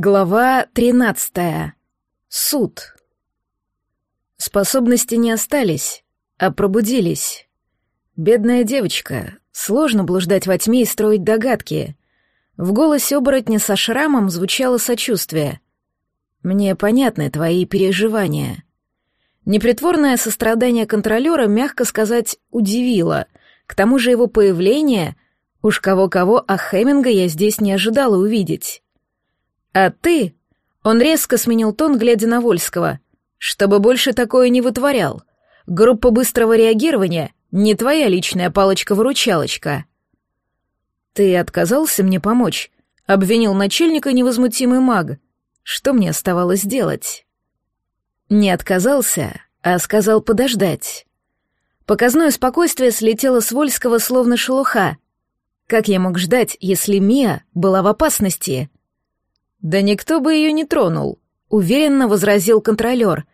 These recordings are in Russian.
Глава тринадцатая. Суд. Способности не остались, а пробудились. Бедная девочка, сложно блуждать во тьме и строить догадки. В голосе оборотня со шрамом звучало сочувствие. «Мне понятны твои переживания». Непритворное сострадание контролера, мягко сказать, удивило. К тому же его появление, уж кого-кого, а Хеминга я здесь не ожидала увидеть. А ты...» Он резко сменил тон, глядя на Вольского. «Чтобы больше такое не вытворял. Группа быстрого реагирования — не твоя личная палочка-выручалочка». «Ты отказался мне помочь?» — обвинил начальника невозмутимый маг. «Что мне оставалось делать?» Не отказался, а сказал подождать. Показное спокойствие слетело с Вольского словно шелуха. Как я мог ждать, если Мия была в опасности? «Да никто бы ее не тронул», — уверенно возразил контролер.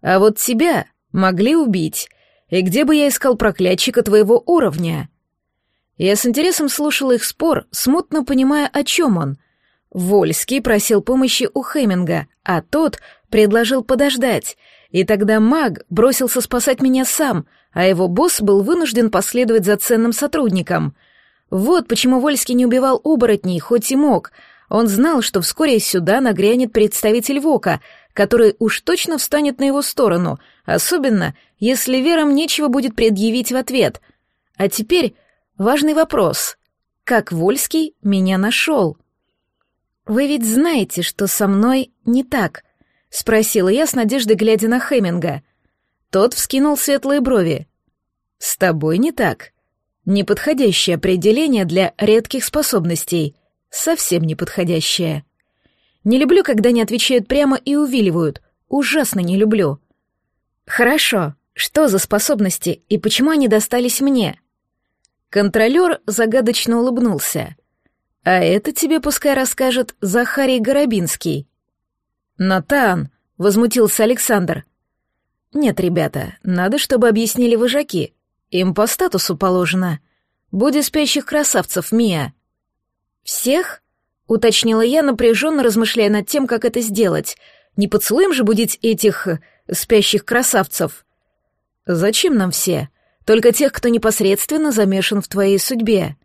«А вот тебя могли убить. И где бы я искал проклятчика твоего уровня?» Я с интересом слушал их спор, смутно понимая, о чем он. Вольский просил помощи у Хеминга, а тот предложил подождать, и тогда маг бросился спасать меня сам, а его босс был вынужден последовать за ценным сотрудником. Вот почему Вольский не убивал оборотней, хоть и мог — он знал, что вскоре сюда нагрянет представитель Вока, который уж точно встанет на его сторону, особенно если Верам нечего будет предъявить в ответ. А теперь важный вопрос. Как Вольский меня нашел? «Вы ведь знаете, что со мной не так?» — спросила я с надеждой, глядя на Хеминга. Тот вскинул светлые брови. «С тобой не так. Неподходящее определение для редких способностей совсем неподходящее. Не люблю, когда не отвечают прямо и увиливают. Ужасно не люблю. Хорошо. Что за способности и почему они достались мне? Контролер загадочно улыбнулся. А это тебе пускай расскажет Захарий Горобинский. Натан, возмутился Александр. Нет, ребята, надо, чтобы объяснили вожаки. Им по статусу положено. Будь спящих красавцев, Мия. «Всех?» — уточнила я, напряженно размышляя над тем, как это сделать. «Не поцелуем же будить этих э, спящих красавцев?» «Зачем нам все? Только тех, кто непосредственно замешан в твоей судьбе».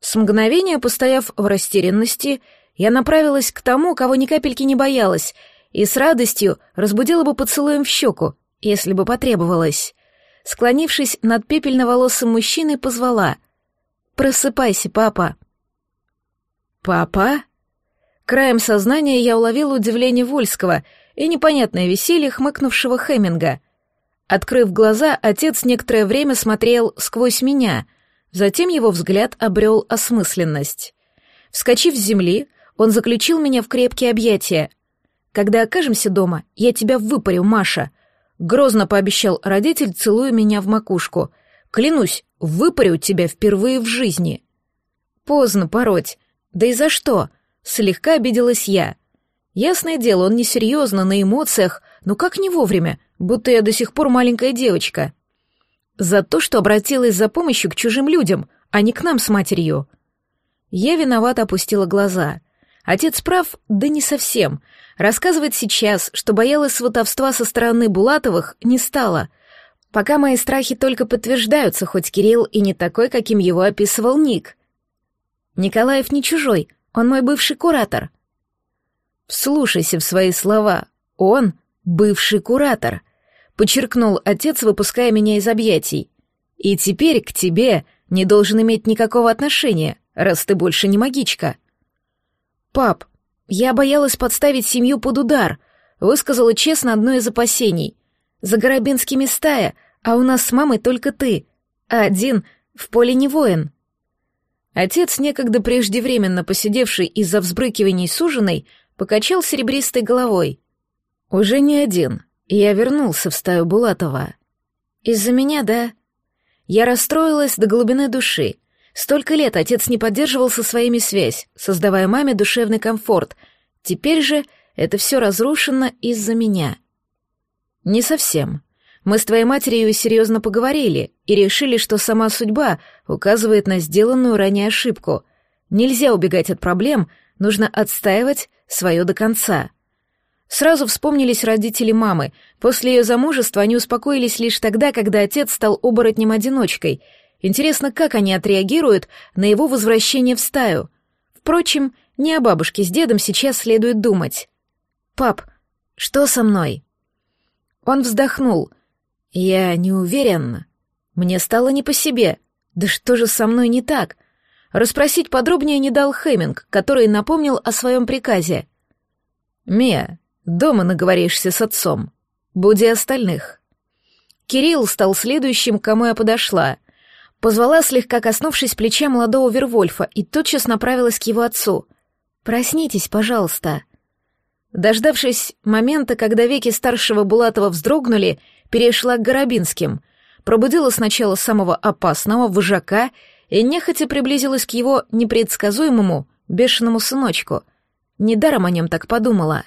С мгновения, постояв в растерянности, я направилась к тому, кого ни капельки не боялась, и с радостью разбудила бы поцелуем в щеку, если бы потребовалось. Склонившись над пепельноволосым мужчиной, позвала «Просыпайся, папа». «Папа?» Краем сознания я уловила удивление Вольского и непонятное веселье хмыкнувшего Хеминга. Открыв глаза, отец некоторое время смотрел сквозь меня, затем его взгляд обрел осмысленность. Вскочив с земли, он заключил меня в крепкие объятия. «Когда окажемся дома, я тебя выпарю, Маша», — грозно пообещал родитель, целуя меня в макушку. «Клянусь, выпарю тебя впервые в жизни». «Поздно пороть. Да и за что? Слегка обиделась я. Ясное дело, он несерьезно, на эмоциях, но как не вовремя, будто я до сих пор маленькая девочка. За то, что обратилась за помощью к чужим людям, а не к нам с матерью. Я виновато опустила глаза. Отец прав, да не совсем. Рассказывать сейчас, что боялась сватовства со стороны Булатовых, не стала. Пока мои страхи только подтверждаются, хоть Кирилл и не такой, каким его описывал Ник. Николаев не чужой, он мой бывший куратор. Вслушайся в свои слова. Он бывший куратор, подчеркнул отец, выпуская меня из объятий. И теперь к тебе не должен иметь никакого отношения, раз ты больше не магичка. Пап, я боялась подставить семью под удар, высказала честно одно из опасений. За Горобинскими стая, а у нас с мамой только ты. А один в поле не воин. Отец, некогда преждевременно посидевший из-за взбрыкиваний суженой, покачал серебристой головой. «Уже не один. Я вернулся в стаю Булатова». «Из-за меня, да?» Я расстроилась до глубины души. Столько лет отец не поддерживал со своими связь, создавая маме душевный комфорт. Теперь же это все разрушено из-за меня. Не совсем. Мы с твоей матерью серьезно поговорили и решили, что сама судьба указывает на сделанную ранее ошибку. Нельзя убегать от проблем, нужно отстаивать свое до конца. Сразу вспомнились родители мамы. После ее замужества они успокоились лишь тогда, когда отец стал оборотнем-одиночкой. Интересно, как они отреагируют на его возвращение в стаю. Впрочем, не о бабушке с дедом сейчас следует думать. «Пап, что со мной?» Он вздохнул. «Я не уверен. Мне стало не по себе. Да что же со мной не так?» Расспросить подробнее не дал Хэмминг, который напомнил о своем приказе. «Мия, дома наговоришься с отцом. Буди остальных». Кирилл стал следующим, к кому я подошла. Позвала, слегка коснувшись плеча молодого Вервольфа, и тотчас направилась к его отцу. «Проснитесь, пожалуйста». Дождавшись момента, когда веки старшего Булатова вздрогнули, перешла к Горобинским. Пробудила сначала самого опасного, вожака, и нехотя приблизилась к его непредсказуемому, бешеному сыночку. Недаром о нем так подумала.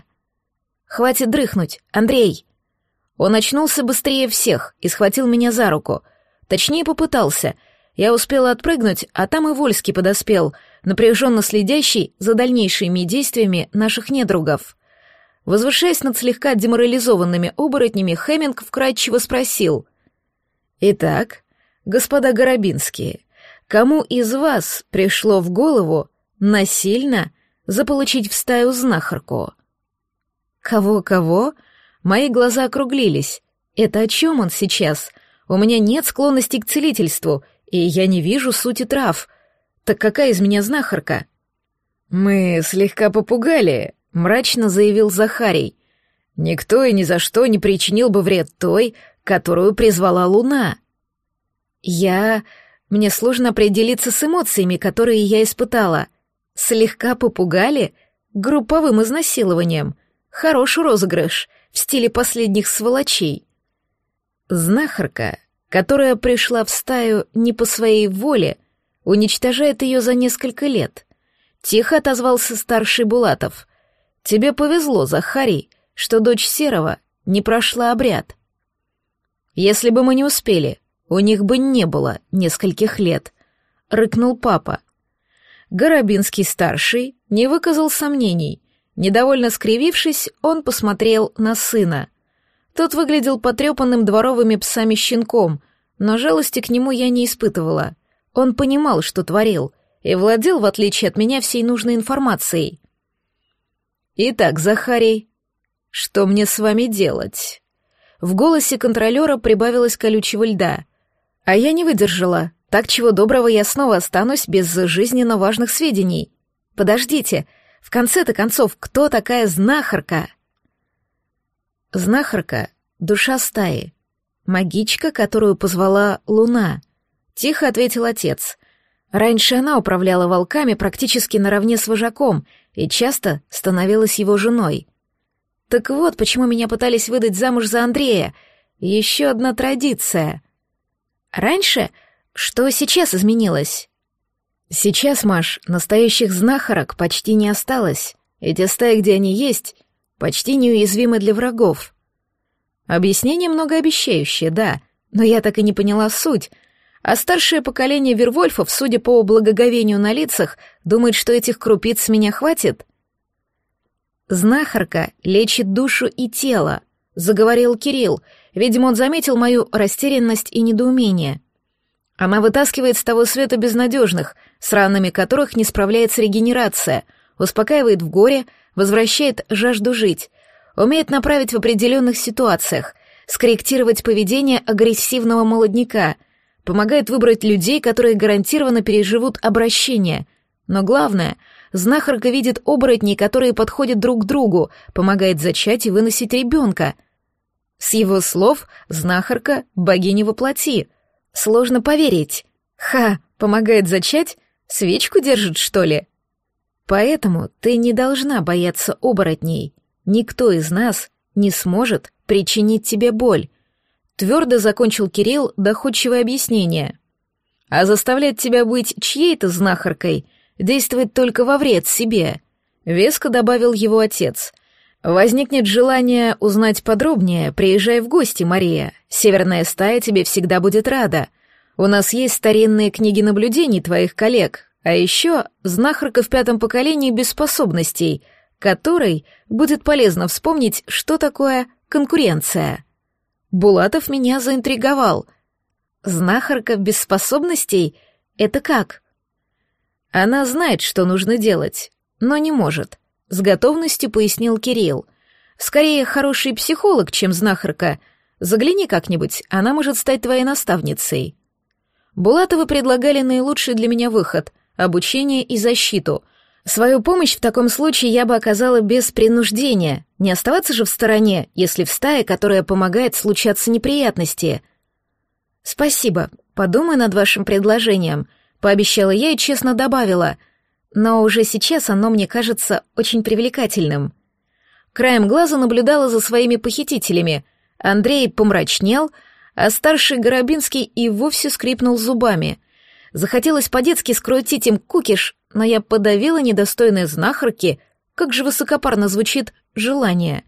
«Хватит дрыхнуть, Андрей!» Он очнулся быстрее всех и схватил меня за руку. Точнее, попытался. Я успела отпрыгнуть, а там и Вольский подоспел, напряженно следящий за дальнейшими действиями наших недругов. Возвышаясь над слегка деморализованными оборотнями, Хеминг вкратчиво спросил. «Итак, господа Горобинские, Кому из вас пришло в голову насильно заполучить в стаю знахарку? Кого-кого? Мои глаза округлились. Это о чем он сейчас? У меня нет склонности к целительству, и я не вижу сути трав. Так какая из меня знахарка? Мы слегка попугали, мрачно заявил Захарий. Никто и ни за что не причинил бы вред той, которую призвала Луна. Я мне сложно определиться с эмоциями, которые я испытала. Слегка попугали? Групповым изнасилованием. Хороший розыгрыш в стиле последних сволочей. Знахарка, которая пришла в стаю не по своей воле, уничтожает ее за несколько лет. Тихо отозвался старший Булатов. Тебе повезло, Захарий, что дочь Серого не прошла обряд. Если бы мы не успели, у них бы не было нескольких лет, рыкнул папа. Горобинский-старший не выказал сомнений. Недовольно скривившись, он посмотрел на сына. Тот выглядел потрепанным дворовыми псами-щенком, но жалости к нему я не испытывала. Он понимал, что творил, и владел, в отличие от меня, всей нужной информацией. «Итак, Захарий, что мне с вами делать?» В голосе контролера прибавилось колючего льда. А я не выдержала. Так чего доброго я снова останусь без жизненно важных сведений. Подождите, в конце-то концов, кто такая знахарка? Знахарка — душа стаи. Магичка, которую позвала Луна. Тихо ответил отец. Раньше она управляла волками практически наравне с вожаком и часто становилась его женой. Так вот, почему меня пытались выдать замуж за Андрея. Еще одна традиция — Раньше? Что сейчас изменилось? Сейчас, Маш, настоящих знахарок почти не осталось. Эти стаи, где они есть, почти неуязвимы для врагов. Объяснение многообещающее, да, но я так и не поняла суть. А старшее поколение Вервольфов, судя по благоговению на лицах, думает, что этих крупиц с меня хватит. Знахарка лечит душу и тело, заговорил Кирилл, Видимо, он заметил мою растерянность и недоумение. Она вытаскивает с того света безнадежных, с ранами которых не справляется регенерация, успокаивает в горе, возвращает жажду жить, умеет направить в определенных ситуациях, скорректировать поведение агрессивного молодняка, помогает выбрать людей, которые гарантированно переживут обращение. Но главное, знахарка видит оборотней, которые подходят друг к другу, помогает зачать и выносить ребенка — с его слов знахарка — богиня воплоти. Сложно поверить. Ха, помогает зачать? Свечку держит, что ли? Поэтому ты не должна бояться оборотней. Никто из нас не сможет причинить тебе боль. Твердо закончил Кирилл доходчивое объяснение. А заставлять тебя быть чьей-то знахаркой действует только во вред себе. Веско добавил его отец. Возникнет желание узнать подробнее, приезжай в гости, Мария. Северная стая тебе всегда будет рада. У нас есть старинные книги наблюдений твоих коллег, а еще знахарка в пятом поколении без способностей, которой будет полезно вспомнить, что такое конкуренция. Булатов меня заинтриговал. Знахарка без способностей — это как? Она знает, что нужно делать, но не может, — с готовностью пояснил Кирилл. Скорее, хороший психолог, чем знахарка. Загляни как-нибудь, она может стать твоей наставницей. Булатовы предлагали наилучший для меня выход — обучение и защиту. Свою помощь в таком случае я бы оказала без принуждения, не оставаться же в стороне, если в стае, которая помогает, случаться неприятности. «Спасибо, подумай над вашим предложением», — пообещала я и честно добавила, но уже сейчас оно мне кажется очень привлекательным. Краем глаза наблюдала за своими похитителями. Андрей помрачнел, а старший Горобинский и вовсе скрипнул зубами. Захотелось по-детски скрутить им кукиш, но я подавила недостойные знахарки, как же высокопарно звучит желание.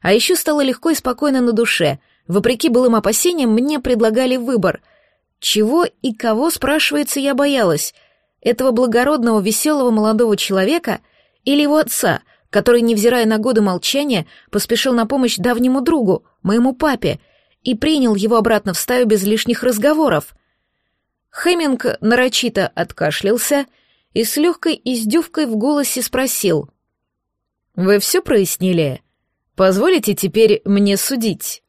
А еще стало легко и спокойно на душе. Вопреки былым опасениям, мне предлагали выбор. Чего и кого, спрашивается, я боялась? Этого благородного, веселого молодого человека или его отца, который, невзирая на годы молчания, поспешил на помощь давнему другу, моему папе, и принял его обратно в стаю без лишних разговоров — Хэмминг нарочито откашлялся и с легкой издевкой в голосе спросил. «Вы все прояснили? Позволите теперь мне судить?»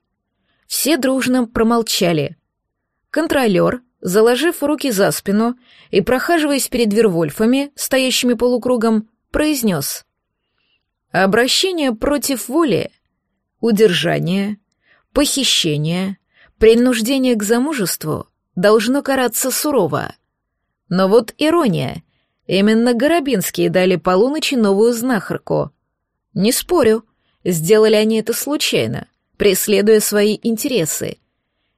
Все дружно промолчали. Контролер, заложив руки за спину и прохаживаясь перед Вервольфами, стоящими полукругом, произнес. «Обращение против воли, удержание, похищение, принуждение к замужеству — должно караться сурово. Но вот ирония. Именно Горобинские дали полуночи новую знахарку. Не спорю, сделали они это случайно, преследуя свои интересы.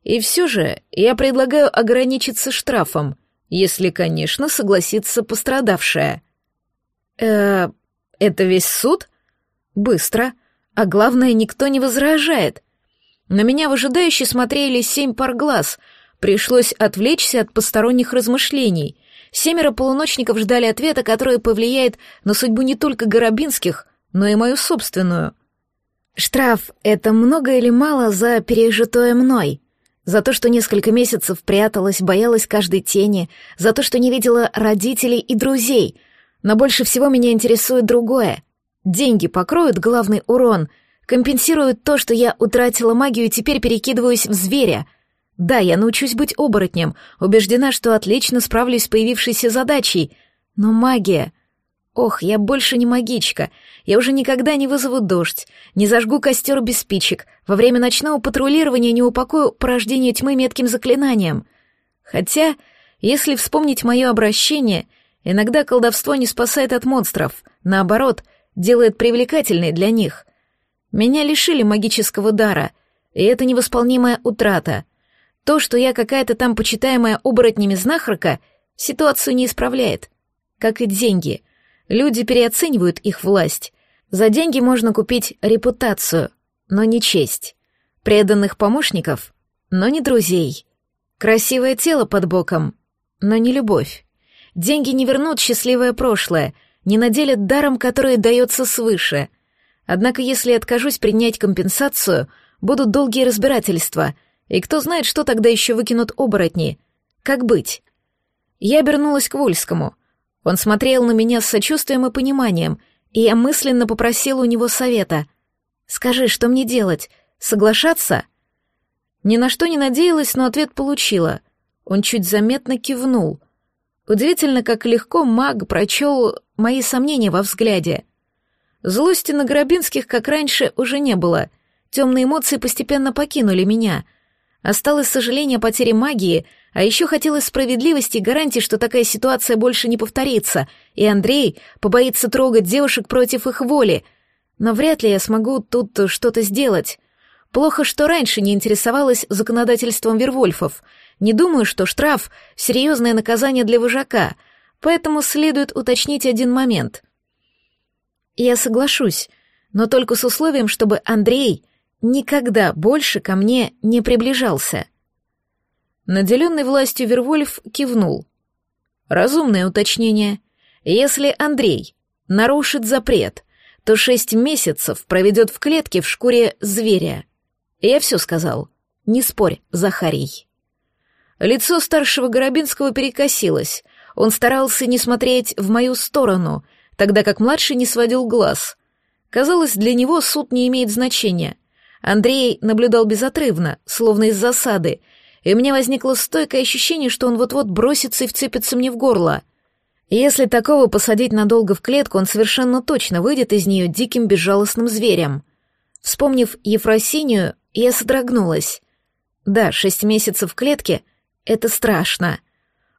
И все же я предлагаю ограничиться штрафом, если, конечно, согласится пострадавшая. Э, это весь суд? Быстро. А главное, никто не возражает. На меня выжидающе смотрели семь пар глаз — Пришлось отвлечься от посторонних размышлений. Семеро полуночников ждали ответа, который повлияет на судьбу не только Горобинских, но и мою собственную. Штраф — это много или мало за пережитое мной? За то, что несколько месяцев пряталась, боялась каждой тени, за то, что не видела родителей и друзей. Но больше всего меня интересует другое. Деньги покроют главный урон, компенсируют то, что я утратила магию и теперь перекидываюсь в зверя — да, я научусь быть оборотнем, убеждена, что отлично справлюсь с появившейся задачей. Но магия... Ох, я больше не магичка. Я уже никогда не вызову дождь, не зажгу костер без спичек, во время ночного патрулирования не упокою порождение тьмы метким заклинанием. Хотя, если вспомнить мое обращение, иногда колдовство не спасает от монстров, наоборот, делает привлекательной для них. Меня лишили магического дара, и это невосполнимая утрата — то, что я какая-то там почитаемая оборотнями знахарка, ситуацию не исправляет. Как и деньги. Люди переоценивают их власть. За деньги можно купить репутацию, но не честь. Преданных помощников, но не друзей. Красивое тело под боком, но не любовь. Деньги не вернут счастливое прошлое, не наделят даром, который дается свыше. Однако если откажусь принять компенсацию, будут долгие разбирательства — и кто знает, что тогда еще выкинут оборотни. Как быть? Я обернулась к Вольскому. Он смотрел на меня с сочувствием и пониманием, и я мысленно попросила у него совета. «Скажи, что мне делать? Соглашаться?» Ни на что не надеялась, но ответ получила. Он чуть заметно кивнул. Удивительно, как легко маг прочел мои сомнения во взгляде. Злости на Горобинских, как раньше, уже не было. Темные эмоции постепенно покинули меня — Осталось сожаление о потере магии, а еще хотелось справедливости и гарантии, что такая ситуация больше не повторится, и Андрей побоится трогать девушек против их воли. Но вряд ли я смогу тут что-то сделать. Плохо, что раньше не интересовалась законодательством Вервольфов. Не думаю, что штраф — серьезное наказание для вожака, поэтому следует уточнить один момент. Я соглашусь, но только с условием, чтобы Андрей — никогда больше ко мне не приближался. Наделенный властью Вервольф кивнул. Разумное уточнение. Если Андрей нарушит запрет, то шесть месяцев проведет в клетке в шкуре зверя. Я все сказал. Не спорь, Захарий. Лицо старшего Горобинского перекосилось. Он старался не смотреть в мою сторону, тогда как младший не сводил глаз. Казалось, для него суд не имеет значения. Андрей наблюдал безотрывно, словно из засады, и у меня возникло стойкое ощущение, что он вот-вот бросится и вцепится мне в горло. Если такого посадить надолго в клетку, он совершенно точно выйдет из нее диким безжалостным зверем. Вспомнив Ефросинию, я содрогнулась. Да, шесть месяцев в клетке — это страшно.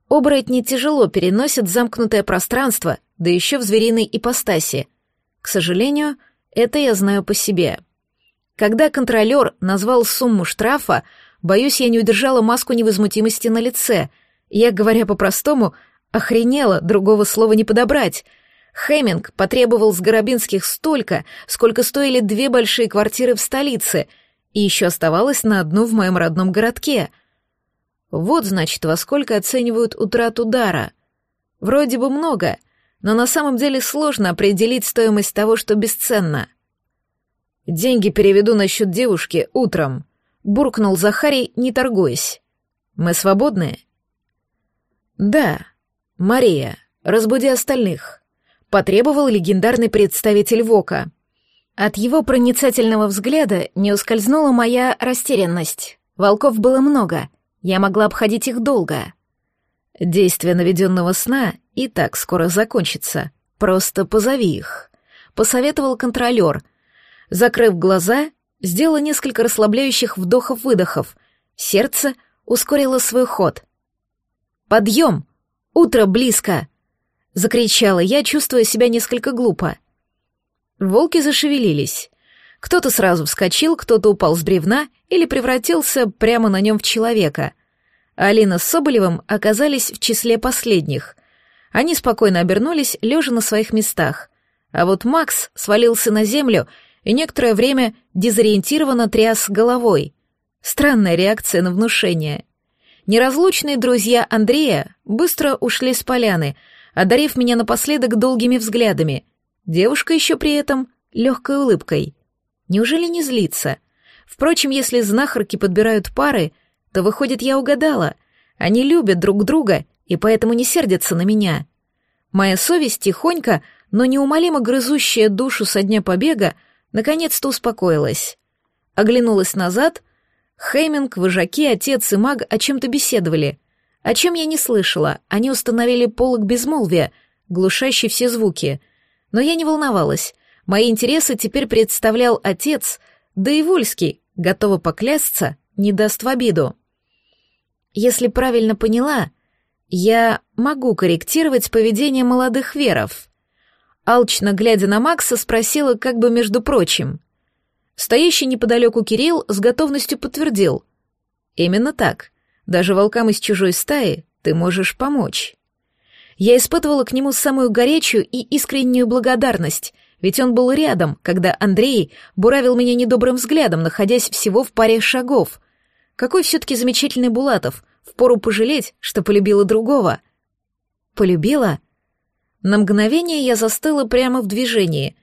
Оборотни тяжело переносят замкнутое пространство, да еще в звериной ипостаси. К сожалению, это я знаю по себе. Когда контролер назвал сумму штрафа, боюсь, я не удержала маску невозмутимости на лице. Я, говоря по-простому, охренела, другого слова не подобрать. Хеминг потребовал с Горобинских столько, сколько стоили две большие квартиры в столице, и еще оставалось на одну в моем родном городке — вот, значит, во сколько оценивают утрату дара. Вроде бы много, но на самом деле сложно определить стоимость того, что бесценно. «Деньги переведу на счет девушки утром», — буркнул Захарий, не торгуясь. «Мы свободны?» «Да. Мария, разбуди остальных», — потребовал легендарный представитель ВОКа. От его проницательного взгляда не ускользнула моя растерянность. Волков было много, я могла обходить их долго. Действие наведенного сна и так скоро закончится. Просто позови их. Посоветовал контролер. Закрыв глаза, сделала несколько расслабляющих вдохов-выдохов. Сердце ускорило свой ход. «Подъем! Утро близко!» — закричала я, чувствуя себя несколько глупо. Волки зашевелились. Кто-то сразу вскочил, кто-то упал с бревна или превратился прямо на нем в человека. Алина с Соболевым оказались в числе последних. Они спокойно обернулись, лежа на своих местах. А вот Макс свалился на землю и некоторое время дезориентированно тряс головой. Странная реакция на внушение. Неразлучные друзья Андрея быстро ушли с поляны, одарив меня напоследок долгими взглядами. Девушка еще при этом легкой улыбкой. Неужели не злится? Впрочем, если знахарки подбирают пары, то, выходит, я угадала. Они любят друг друга и поэтому не сердятся на меня. Моя совесть тихонько, но неумолимо грызущая душу со дня побега, наконец-то успокоилась. Оглянулась назад. Хейминг, вожаки, отец и маг о чем-то беседовали. О чем я не слышала, они установили полог безмолвия, глушащий все звуки. Но я не волновалась. Мои интересы теперь представлял отец, да и Вольский, готова поклясться, не даст в обиду. Если правильно поняла, я могу корректировать поведение молодых веров. Алчно глядя на Макса, спросила как бы между прочим. Стоящий неподалеку Кирилл с готовностью подтвердил. Именно так. Даже волкам из чужой стаи ты можешь помочь. Я испытывала к нему самую горячую и искреннюю благодарность — ведь он был рядом, когда Андрей буравил меня недобрым взглядом, находясь всего в паре шагов. Какой все-таки замечательный Булатов, впору пожалеть, что полюбила другого. Полюбила? На мгновение я застыла прямо в движении.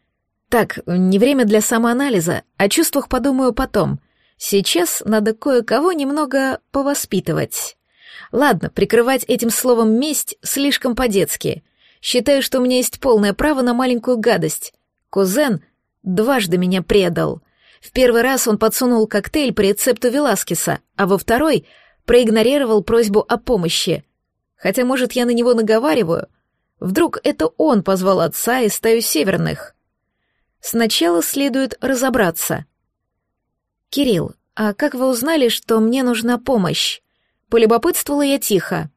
Так, не время для самоанализа, о чувствах подумаю потом. Сейчас надо кое-кого немного повоспитывать. Ладно, прикрывать этим словом «месть» слишком по-детски. Считаю, что у меня есть полное право на маленькую гадость. Кузен дважды меня предал. В первый раз он подсунул коктейль по рецепту Веласкеса, а во второй проигнорировал просьбу о помощи. Хотя, может, я на него наговариваю. Вдруг это он позвал отца и стаю северных. Сначала следует разобраться. «Кирилл, а как вы узнали, что мне нужна помощь?» Полюбопытствовала я тихо.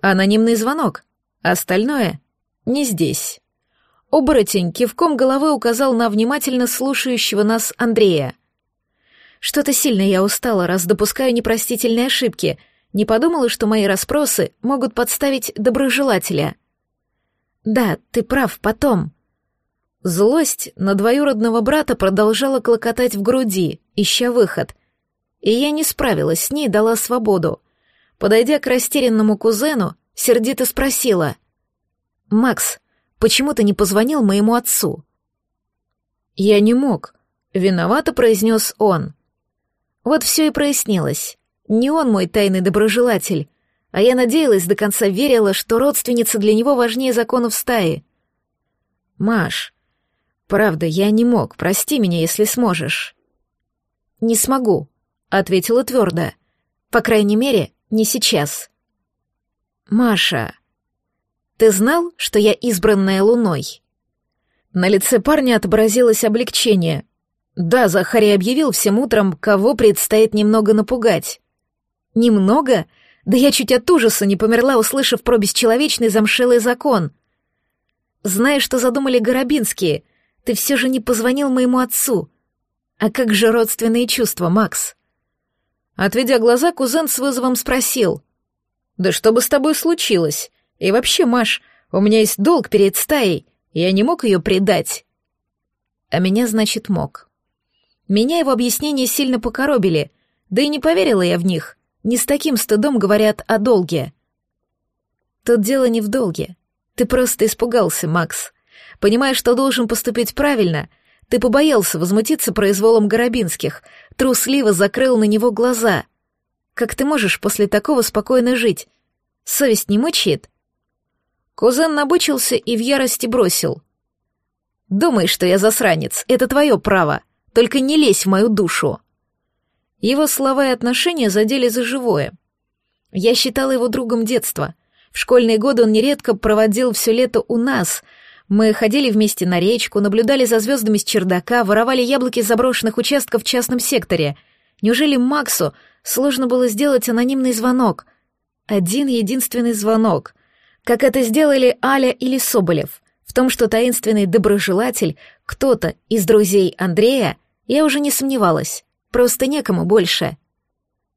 Анонимный звонок. Остальное не здесь. Оборотень кивком головы указал на внимательно слушающего нас Андрея. Что-то сильно я устала, раз допускаю непростительные ошибки. Не подумала, что мои расспросы могут подставить доброжелателя. Да, ты прав, потом. Злость на двоюродного брата продолжала клокотать в груди, ища выход. И я не справилась с ней, дала свободу. Подойдя к растерянному кузену, сердито спросила. «Макс, Почему ты не позвонил моему отцу?» «Я не мог», — виновато произнес он. Вот все и прояснилось. Не он мой тайный доброжелатель, а я надеялась, до конца верила, что родственница для него важнее законов стаи. «Маш, правда, я не мог, прости меня, если сможешь». «Не смогу», — ответила твердо. «По крайней мере, не сейчас». «Маша, ты знал, что я избранная луной?» На лице парня отобразилось облегчение. Да, Захарий объявил всем утром, кого предстоит немного напугать. «Немного?» Да я чуть от ужаса не померла, услышав про бесчеловечный замшелый закон. Знаешь, что задумали Горобинские? Ты все же не позвонил моему отцу. А как же родственные чувства, Макс? Отведя глаза, кузен с вызовом спросил. «Да что бы с тобой случилось? И вообще, Маш, у меня есть долг перед стаей, я не мог ее предать». А меня, значит, мог. Меня его объяснения сильно покоробили, да и не поверила я в них. Не с таким стыдом говорят о долге. Тут дело не в долге. Ты просто испугался, Макс. Понимая, что должен поступить правильно, ты побоялся возмутиться произволом Горобинских, трусливо закрыл на него глаза. Как ты можешь после такого спокойно жить? Совесть не мучает? Кузен набычился и в ярости бросил. «Думай, что я засранец, это твое право, только не лезь в мою душу». Его слова и отношения задели за живое. Я считала его другом детства. В школьные годы он нередко проводил все лето у нас. Мы ходили вместе на речку, наблюдали за звездами с чердака, воровали яблоки с заброшенных участков в частном секторе. Неужели Максу сложно было сделать анонимный звонок? Один единственный звонок. Как это сделали Аля или Соболев. В том, что таинственный доброжелатель, кто-то из друзей Андрея, я уже не сомневалась. Просто некому больше.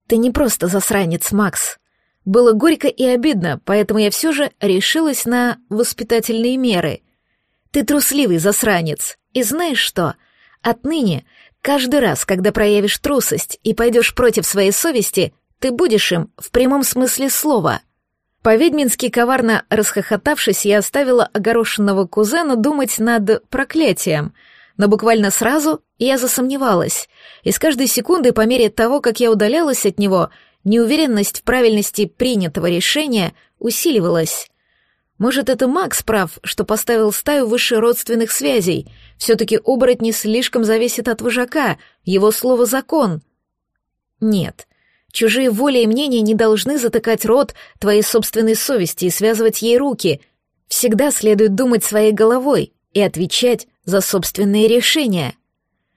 Ты не просто засранец, Макс. Было горько и обидно, поэтому я все же решилась на воспитательные меры. Ты трусливый засранец. И знаешь что? Отныне, каждый раз, когда проявишь трусость и пойдешь против своей совести, ты будешь им в прямом смысле слова. По-ведьмински коварно расхохотавшись, я оставила огорошенного кузена думать над проклятием — но буквально сразу я засомневалась, и с каждой секундой по мере того, как я удалялась от него, неуверенность в правильности принятого решения усиливалась. Может, это Макс прав, что поставил стаю выше родственных связей. Все-таки оборотни слишком зависят от вожака, его слово закон. Нет, чужие воли и мнения не должны затыкать рот твоей собственной совести и связывать ей руки. Всегда следует думать своей головой и отвечать за собственные решения.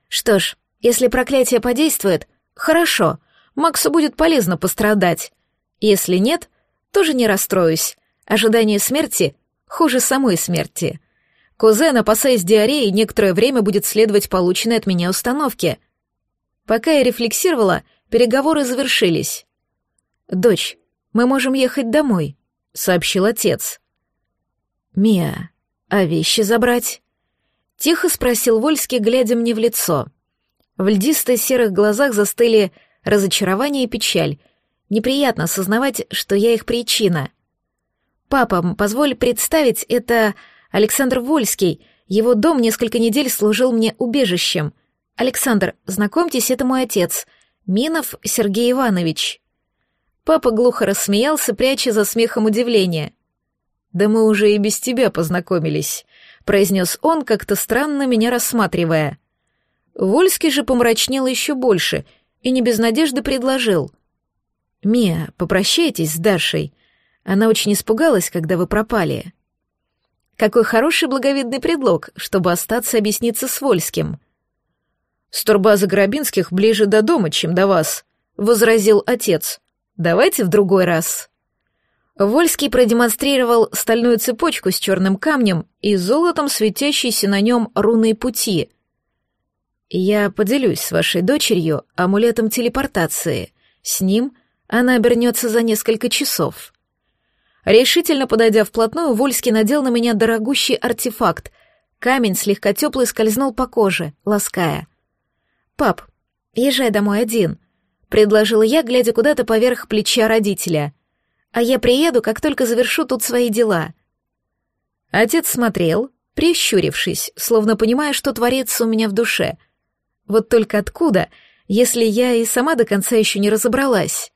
Что ж, если проклятие подействует, хорошо, Максу будет полезно пострадать. Если нет, тоже не расстроюсь. Ожидание смерти хуже самой смерти. Кузен, опасаясь диареи, некоторое время будет следовать полученной от меня установке. Пока я рефлексировала, переговоры завершились. «Дочь, мы можем ехать домой», — сообщил отец. «Мия, а вещи забрать?» Тихо спросил Вольский, глядя мне в лицо. В льдисто-серых глазах застыли разочарование и печаль. Неприятно осознавать, что я их причина. «Папа, позволь представить, это Александр Вольский. Его дом несколько недель служил мне убежищем. Александр, знакомьтесь, это мой отец, Минов Сергей Иванович». Папа глухо рассмеялся, пряча за смехом удивление. «Да мы уже и без тебя познакомились», — произнес он, как-то странно меня рассматривая. Вольский же помрачнел еще больше и не без надежды предложил. «Мия, попрощайтесь с Дашей. Она очень испугалась, когда вы пропали». Какой хороший благовидный предлог, чтобы остаться объясниться с Вольским. «С турбазы Грабинских ближе до дома, чем до вас», — возразил отец. «Давайте в другой раз». Вольский продемонстрировал стальную цепочку с черным камнем и золотом, светящейся на нем руной пути. «Я поделюсь с вашей дочерью амулетом телепортации. С ним она обернется за несколько часов». Решительно подойдя вплотную, Вольский надел на меня дорогущий артефакт. Камень слегка теплый скользнул по коже, лаская. «Пап, езжай домой один», — предложила я, глядя куда-то поверх плеча родителя — а я приеду, как только завершу тут свои дела». Отец смотрел, прищурившись, словно понимая, что творится у меня в душе. Вот только откуда, если я и сама до конца еще не разобралась?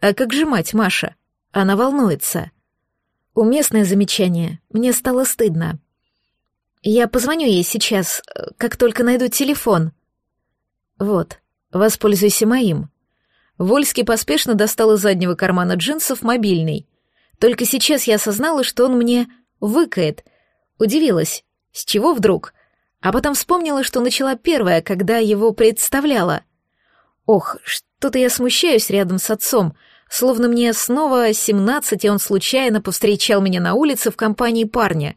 А как же мать Маша? Она волнуется. Уместное замечание. Мне стало стыдно. Я позвоню ей сейчас, как только найду телефон. Вот, воспользуйся моим. Вольский поспешно достал из заднего кармана джинсов мобильный. Только сейчас я осознала, что он мне выкает. Удивилась. С чего вдруг? А потом вспомнила, что начала первая, когда его представляла. Ох, что-то я смущаюсь рядом с отцом, словно мне снова семнадцать, и он случайно повстречал меня на улице в компании парня.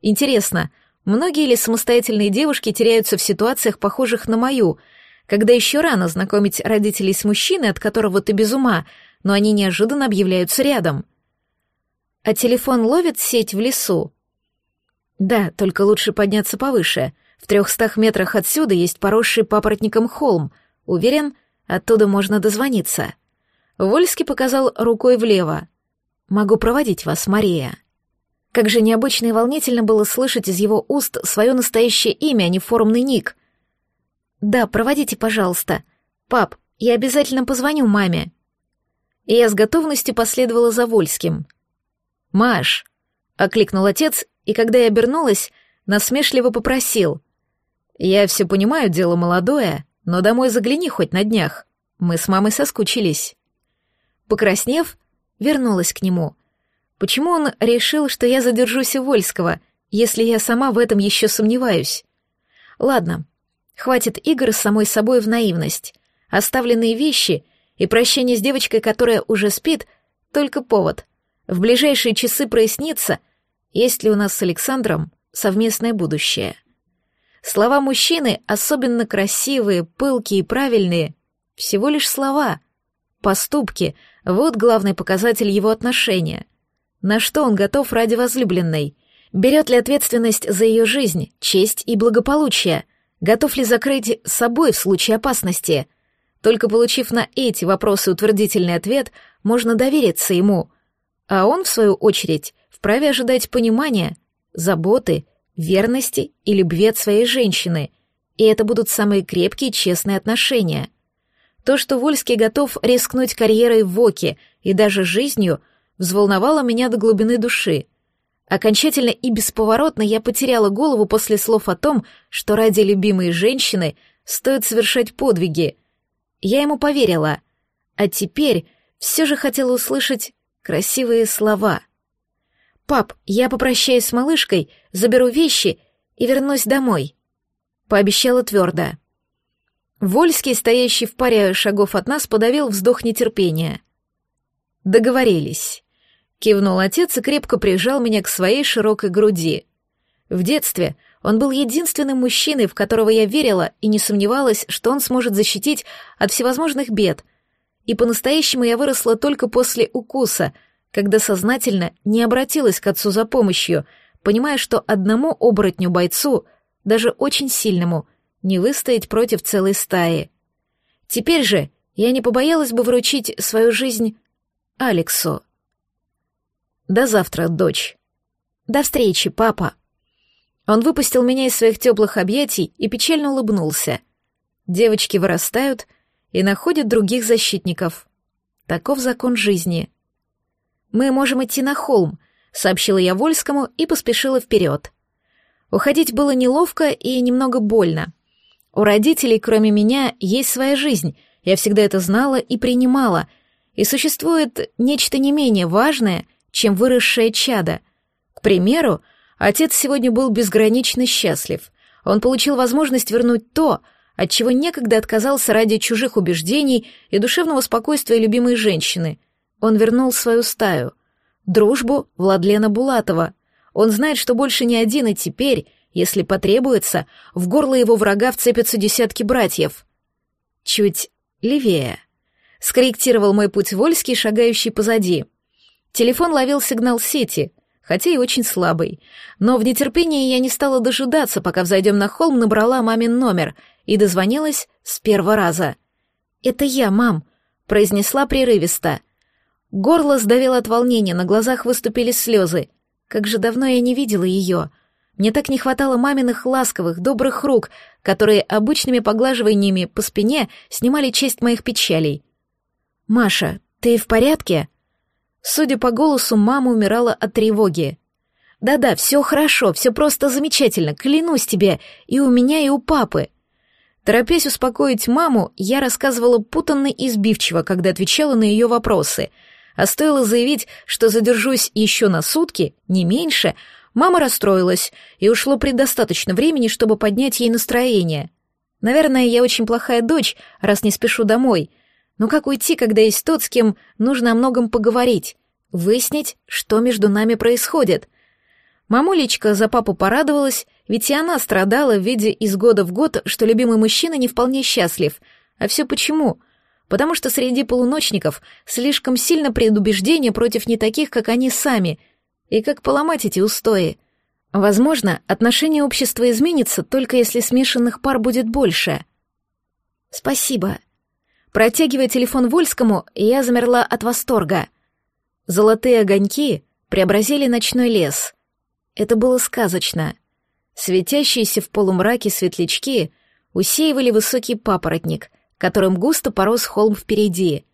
Интересно, многие ли самостоятельные девушки теряются в ситуациях, похожих на мою, когда еще рано знакомить родителей с мужчиной, от которого ты без ума, но они неожиданно объявляются рядом? А телефон ловит сеть в лесу? Да, только лучше подняться повыше. В трехстах метрах отсюда есть поросший папоротником холм. Уверен, оттуда можно дозвониться. Вольский показал рукой влево. «Могу проводить вас, Мария». Как же необычно и волнительно было слышать из его уст свое настоящее имя, а не форумный ник. «Да, проводите, пожалуйста. Пап, я обязательно позвоню маме». И я с готовностью последовала за Вольским — «Маш!» — окликнул отец, и когда я обернулась, насмешливо попросил. «Я все понимаю, дело молодое, но домой загляни хоть на днях. Мы с мамой соскучились». Покраснев, вернулась к нему. Почему он решил, что я задержусь у Вольского, если я сама в этом еще сомневаюсь? Ладно, хватит игр с самой собой в наивность. Оставленные вещи и прощание с девочкой, которая уже спит, только повод. В ближайшие часы прояснится, есть ли у нас с Александром совместное будущее. Слова мужчины, особенно красивые, пылкие и правильные, всего лишь слова. Поступки — вот главный показатель его отношения. На что он готов ради возлюбленной? Берет ли ответственность за ее жизнь, честь и благополучие? Готов ли закрыть собой в случае опасности? Только получив на эти вопросы утвердительный ответ, можно довериться ему — а он, в свою очередь, вправе ожидать понимания, заботы, верности и любви от своей женщины, и это будут самые крепкие честные отношения. То, что Вольский готов рискнуть карьерой в Воке и даже жизнью, взволновало меня до глубины души. Окончательно и бесповоротно я потеряла голову после слов о том, что ради любимой женщины стоит совершать подвиги. Я ему поверила, а теперь все же хотела услышать красивые слова. «Пап, я попрощаюсь с малышкой, заберу вещи и вернусь домой», — пообещала твердо. Вольский, стоящий в паре шагов от нас, подавил вздох нетерпения. «Договорились», — кивнул отец и крепко прижал меня к своей широкой груди. В детстве он был единственным мужчиной, в которого я верила и не сомневалась, что он сможет защитить от всевозможных бед, и по-настоящему я выросла только после укуса, когда сознательно не обратилась к отцу за помощью, понимая, что одному оборотню-бойцу, даже очень сильному, не выстоять против целой стаи. Теперь же я не побоялась бы вручить свою жизнь Алексу. До завтра, дочь. До встречи, папа. Он выпустил меня из своих теплых объятий и печально улыбнулся. Девочки вырастают — и находит других защитников. Таков закон жизни. «Мы можем идти на холм», — сообщила я Вольскому и поспешила вперед. Уходить было неловко и немного больно. У родителей, кроме меня, есть своя жизнь, я всегда это знала и принимала, и существует нечто не менее важное, чем выросшее чадо. К примеру, отец сегодня был безгранично счастлив. Он получил возможность вернуть то, отчего некогда отказался ради чужих убеждений и душевного спокойствия любимой женщины. Он вернул свою стаю. Дружбу Владлена Булатова. Он знает, что больше не один, и теперь, если потребуется, в горло его врага вцепятся десятки братьев. Чуть левее. Скорректировал мой путь Вольский, шагающий позади. Телефон ловил сигнал сети, хотя и очень слабый. Но в нетерпении я не стала дожидаться, пока взойдем на холм, набрала мамин номер — и дозвонилась с первого раза. «Это я, мам», — произнесла прерывисто. Горло сдавило от волнения, на глазах выступили слезы. Как же давно я не видела ее. Мне так не хватало маминых ласковых, добрых рук, которые обычными поглаживаниями по спине снимали честь моих печалей. «Маша, ты в порядке?» Судя по голосу, мама умирала от тревоги. «Да-да, все хорошо, все просто замечательно, клянусь тебе, и у меня, и у папы». Торопясь успокоить маму, я рассказывала путанно и сбивчиво, когда отвечала на ее вопросы. А стоило заявить, что задержусь еще на сутки, не меньше, мама расстроилась, и ушло предостаточно времени, чтобы поднять ей настроение. Наверное, я очень плохая дочь, раз не спешу домой. Но как уйти, когда есть тот, с кем нужно о многом поговорить, выяснить, что между нами происходит — Мамулечка за папу порадовалась, ведь и она страдала, видя из года в год, что любимый мужчина не вполне счастлив. А все почему? Потому что среди полуночников слишком сильно предубеждение против не таких, как они сами. И как поломать эти устои? Возможно, отношение общества изменится, только если смешанных пар будет больше. Спасибо. Протягивая телефон Вольскому, я замерла от восторга. Золотые огоньки преобразили ночной лес — это было сказочно. Светящиеся в полумраке светлячки усеивали высокий папоротник, которым густо порос холм впереди.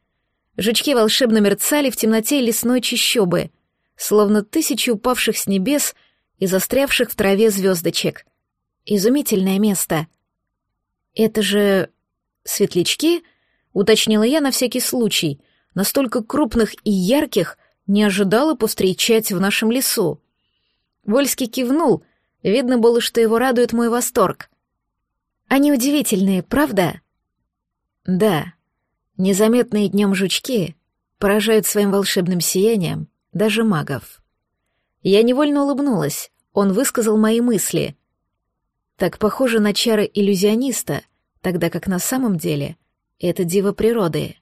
Жучки волшебно мерцали в темноте лесной чащобы, словно тысячи упавших с небес и застрявших в траве звездочек. Изумительное место. «Это же... светлячки?» — уточнила я на всякий случай. Настолько крупных и ярких не ожидала повстречать в нашем лесу. Вольский кивнул, видно было, что его радует мой восторг. Они удивительные, правда? Да. Незаметные днем жучки поражают своим волшебным сиянием даже магов. Я невольно улыбнулась, он высказал мои мысли. Так похоже на чары иллюзиониста, тогда как на самом деле это диво природы.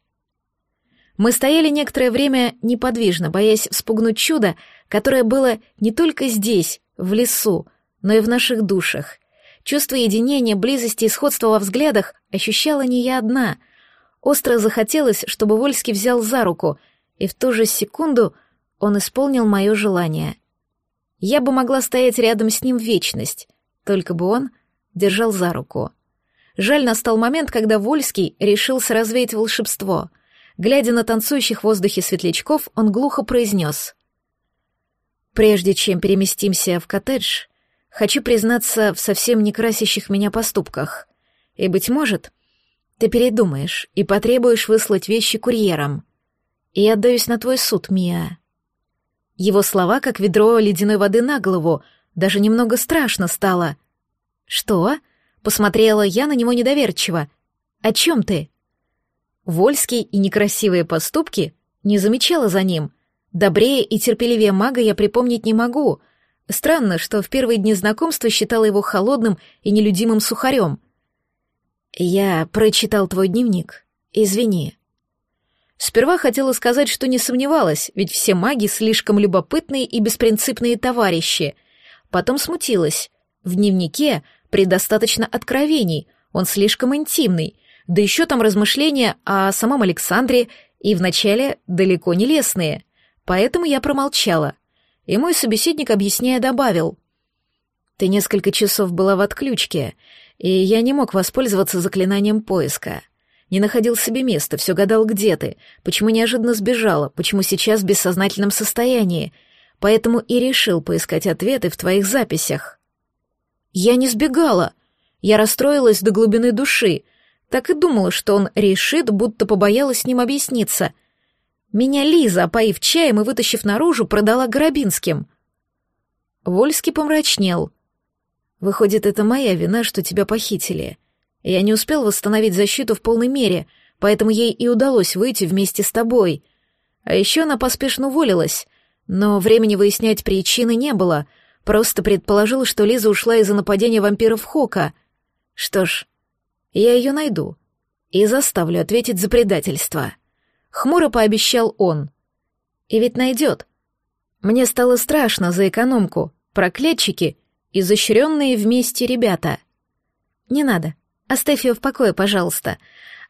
Мы стояли некоторое время неподвижно, боясь спугнуть чудо, которое было не только здесь, в лесу, но и в наших душах. Чувство единения, близости и сходства во взглядах ощущала не я одна. Остро захотелось, чтобы Вольский взял за руку, и в ту же секунду он исполнил мое желание. Я бы могла стоять рядом с ним вечность, только бы он держал за руку. Жаль, настал момент, когда Вольский решился развеять волшебство — Глядя на танцующих в воздухе светлячков, он глухо произнес. «Прежде чем переместимся в коттедж, хочу признаться в совсем не красящих меня поступках. И, быть может, ты передумаешь и потребуешь выслать вещи курьером. И отдаюсь на твой суд, Мия». Его слова, как ведро ледяной воды на голову, даже немного страшно стало. «Что?» — посмотрела я на него недоверчиво. «О чем ты?» Вольский и некрасивые поступки не замечала за ним. Добрее и терпеливее мага я припомнить не могу. Странно, что в первые дни знакомства считала его холодным и нелюдимым сухарем. «Я прочитал твой дневник. Извини». Сперва хотела сказать, что не сомневалась, ведь все маги слишком любопытные и беспринципные товарищи. Потом смутилась. В дневнике предостаточно откровений, он слишком интимный, да еще там размышления о самом Александре и вначале далеко не лестные. Поэтому я промолчала. И мой собеседник, объясняя, добавил. «Ты несколько часов была в отключке, и я не мог воспользоваться заклинанием поиска. Не находил себе места, все гадал, где ты, почему неожиданно сбежала, почему сейчас в бессознательном состоянии, поэтому и решил поискать ответы в твоих записях». «Я не сбегала!» Я расстроилась до глубины души, так и думала, что он решит, будто побоялась с ним объясниться. Меня Лиза, опоив чаем и вытащив наружу, продала Горобинским. Вольский помрачнел. «Выходит, это моя вина, что тебя похитили. Я не успел восстановить защиту в полной мере, поэтому ей и удалось выйти вместе с тобой. А еще она поспешно уволилась, но времени выяснять причины не было, просто предположил, что Лиза ушла из-за нападения вампиров Хока. Что ж, я ее найду и заставлю ответить за предательство. Хмуро пообещал он. И ведь найдет. Мне стало страшно за экономку, проклятчики, изощренные вместе ребята. Не надо, оставь ее в покое, пожалуйста.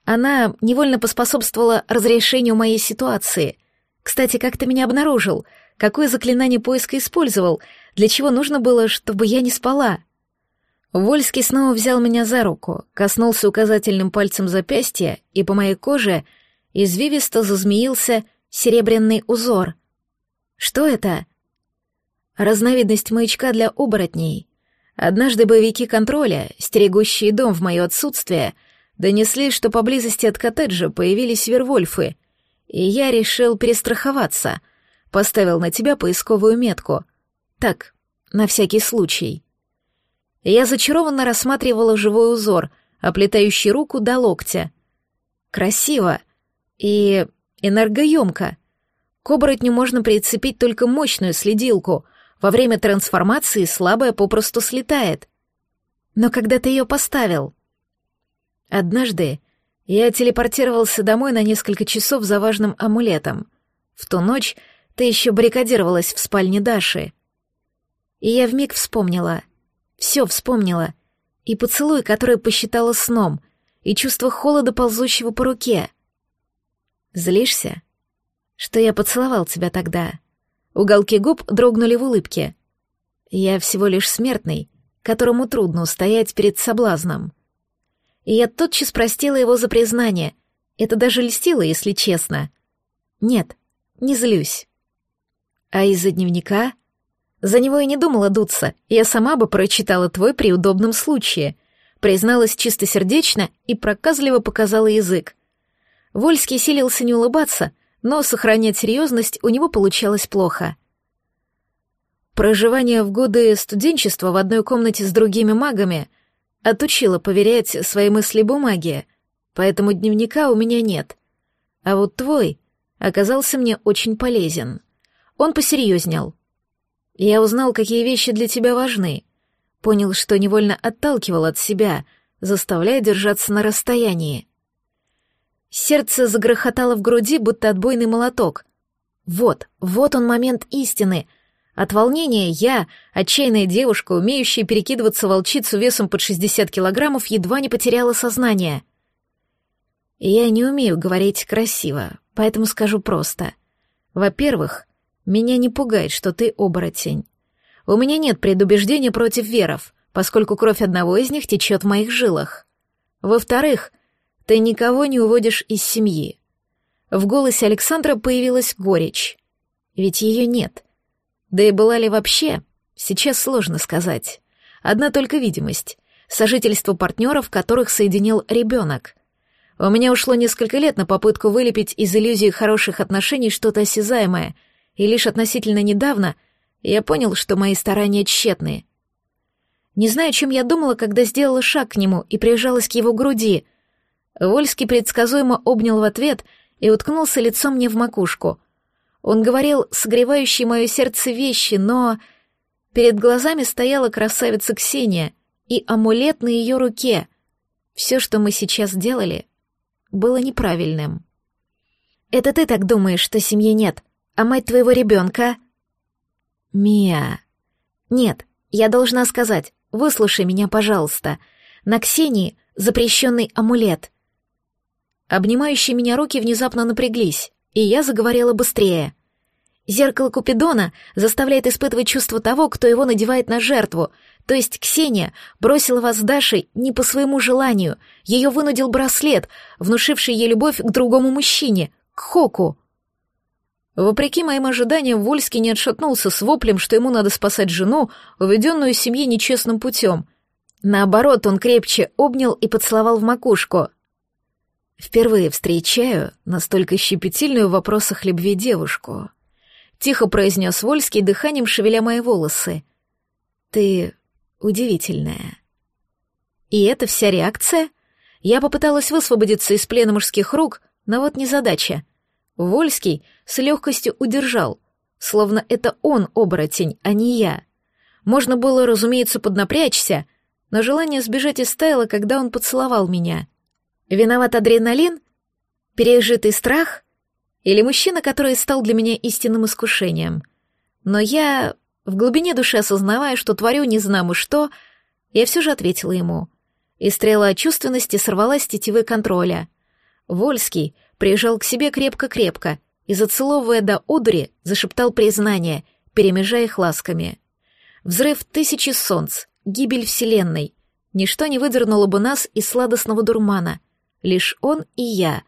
Она невольно поспособствовала разрешению моей ситуации. Кстати, как ты меня обнаружил? Какое заклинание поиска использовал? Для чего нужно было, чтобы я не спала?» Вольский снова взял меня за руку, коснулся указательным пальцем запястья, и по моей коже извивисто зазмеился серебряный узор. «Что это?» «Разновидность маячка для оборотней. Однажды боевики контроля, стерегущие дом в мое отсутствие, донесли, что поблизости от коттеджа появились вервольфы, и я решил перестраховаться, поставил на тебя поисковую метку. Так, на всякий случай». Я зачарованно рассматривала живой узор, оплетающий руку до локтя. Красиво и энергоемко. К оборотню можно прицепить только мощную следилку. Во время трансформации слабая попросту слетает. Но когда ты ее поставил? Однажды я телепортировался домой на несколько часов за важным амулетом. В ту ночь ты еще баррикадировалась в спальне Даши. И я вмиг вспомнила — все вспомнила. И поцелуй, который посчитала сном, и чувство холода, ползущего по руке. Злишься? Что я поцеловал тебя тогда? Уголки губ дрогнули в улыбке. Я всего лишь смертный, которому трудно устоять перед соблазном. И я тотчас простила его за признание. Это даже льстило, если честно. Нет, не злюсь. А из-за дневника за него и не думала дуться, я сама бы прочитала твой при удобном случае. Призналась чистосердечно и проказливо показала язык. Вольский силился не улыбаться, но сохранять серьезность у него получалось плохо. Проживание в годы студенчества в одной комнате с другими магами отучило поверять свои мысли бумаге, поэтому дневника у меня нет. А вот твой оказался мне очень полезен. Он посерьезнел — я узнал, какие вещи для тебя важны. Понял, что невольно отталкивал от себя, заставляя держаться на расстоянии. Сердце загрохотало в груди, будто отбойный молоток. Вот, вот он момент истины. От волнения я, отчаянная девушка, умеющая перекидываться волчицу весом под 60 килограммов, едва не потеряла сознание. Я не умею говорить красиво, поэтому скажу просто. Во-первых, меня не пугает, что ты оборотень. У меня нет предубеждения против веров, поскольку кровь одного из них течет в моих жилах. Во-вторых, ты никого не уводишь из семьи. В голосе Александра появилась горечь. Ведь ее нет. Да и была ли вообще, сейчас сложно сказать. Одна только видимость. Сожительство партнеров, которых соединил ребенок. У меня ушло несколько лет на попытку вылепить из иллюзии хороших отношений что-то осязаемое — и лишь относительно недавно я понял, что мои старания тщетные. Не знаю, чем я думала, когда сделала шаг к нему и прижалась к его груди. Вольский предсказуемо обнял в ответ и уткнулся лицом мне в макушку. Он говорил согревающие мое сердце вещи, но... Перед глазами стояла красавица Ксения и амулет на ее руке. Все, что мы сейчас делали, было неправильным. «Это ты так думаешь, что семьи нет?» А мать твоего ребенка? Мия. Нет, я должна сказать, выслушай меня, пожалуйста. На Ксении запрещенный амулет. Обнимающие меня руки внезапно напряглись, и я заговорила быстрее. Зеркало Купидона заставляет испытывать чувство того, кто его надевает на жертву. То есть Ксения бросила вас с Дашей не по своему желанию. Ее вынудил браслет, внушивший ей любовь к другому мужчине, к Хоку. Вопреки моим ожиданиям, Вольский не отшатнулся с воплем, что ему надо спасать жену, уведенную из семьи нечестным путем. Наоборот, он крепче обнял и поцеловал в макушку. «Впервые встречаю настолько щепетильную в вопросах любви девушку», — тихо произнес Вольский, дыханием шевеля мои волосы. «Ты удивительная». И это вся реакция? Я попыталась высвободиться из плена мужских рук, но вот незадача — Вольский с легкостью удержал, словно это он оборотень, а не я. Можно было, разумеется, поднапрячься, но желание сбежать истаяло, когда он поцеловал меня. Виноват адреналин? Пережитый страх? Или мужчина, который стал для меня истинным искушением? Но я, в глубине души осознавая, что творю не знамо что, я все же ответила ему. И стрела чувственности сорвалась с тетивы контроля. Вольский прижал к себе крепко-крепко и, зацеловывая до одури, зашептал признание, перемежая их ласками. Взрыв тысячи солнц, гибель Вселенной. Ничто не выдернуло бы нас из сладостного дурмана. Лишь он и я.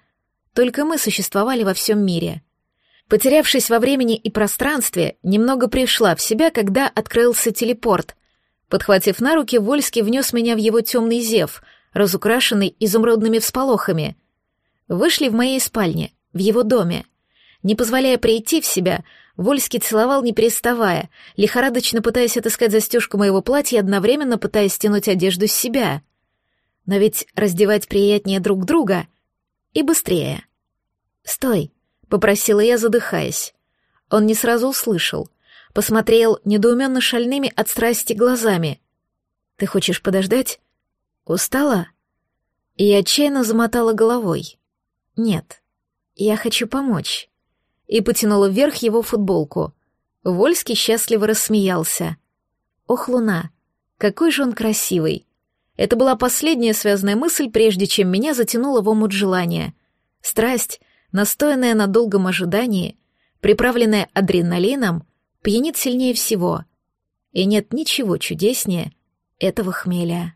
Только мы существовали во всем мире. Потерявшись во времени и пространстве, немного пришла в себя, когда открылся телепорт. Подхватив на руки, Вольский внес меня в его темный зев, разукрашенный изумрудными всполохами. Вышли в моей спальне, в его доме. Не позволяя прийти в себя, Вольский целовал не переставая, лихорадочно пытаясь отыскать застежку моего платья, одновременно пытаясь стянуть одежду с себя. Но ведь раздевать приятнее друг друга и быстрее. «Стой», — попросила я, задыхаясь. Он не сразу услышал. Посмотрел недоуменно шальными от страсти глазами. «Ты хочешь подождать? Устала?» И отчаянно замотала головой. «Нет, я хочу помочь» и потянула вверх его футболку. Вольский счастливо рассмеялся. «Ох, луна! Какой же он красивый!» Это была последняя связанная мысль, прежде чем меня затянуло в омут желания. Страсть, настоянная на долгом ожидании, приправленная адреналином, пьянит сильнее всего. И нет ничего чудеснее этого хмеля.